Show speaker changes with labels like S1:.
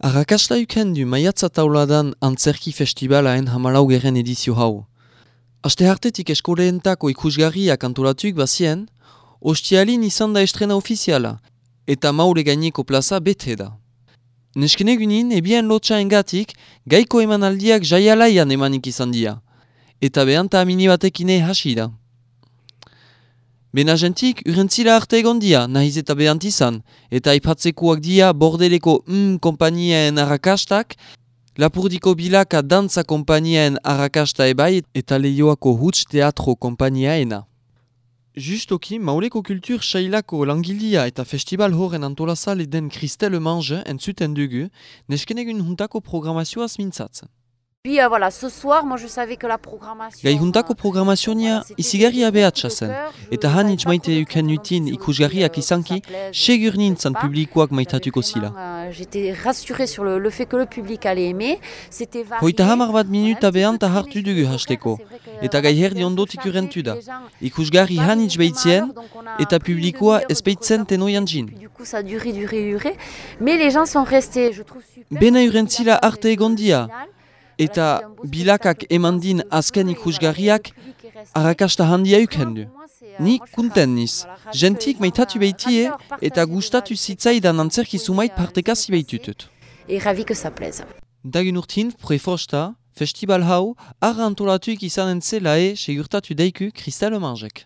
S1: Arrakasta du maiatza tauladan antzerki festivalaen hamalau geren edizio hau. Aste hartetik eskoleentako ikusgarriak antolatuk bazien, ostialin izan da estrena ofiziala, eta maule gaineko plaza bete da. Nesken egunin, ebien lotxa engatik, gaiko emanaldiak jaialaian emanik izan dira, eta behanta amini batekine hasi da. Benagentik, urentzila arte egon dia, nahiz eta behant izan, eta aipatzekuak dia bordeleko M kompaniaen arrakastak, Lapurdiko bilaka dantza kompaniaen arrakasta ebai eta lehioako huts teatro kompaniaena. Justoki, mauleko kultur sailako langilia eta festival horren antolazale den Christelle Mange entzuten dugu, neskenegun juntako programazioaz mintzatzen.
S2: Euh, voilà, ce soir, moi je savais que la programmation...
S1: Gai juntako programazionia izigarria behatsa zen, eta hanitz maite uken nutin ikusgarriak izanki, segur nintzen publikoak maitatuko zila.
S2: Euh, J'étais rassurée sur le, le fait que le public allait aimer.
S1: Hoita hamar bat minuta behanta hartu dugu hasteko, eta gai herdi ondotik urentu da. Ikusgarri hanitz behitzien, eta publikoa espeitzen tenoian jin.
S2: Du coup, ça duré, duré, duré. Mais les gens sont restés, je trouve super.
S1: Bena urentzila arte egondia, eta bilakak emandin azken ikusgarriak arrakasta handia ukendu. Ni kunten niz, jentik maitatu behitie eta gustatu zitzaidan antzerki sumait partekazi behitutut.
S2: Et ravi que ça plaise.
S1: Dagun urtin, prefosta, festival hau, arra antolatuik izanen zela e segurtatu deiku Christelle Mangek.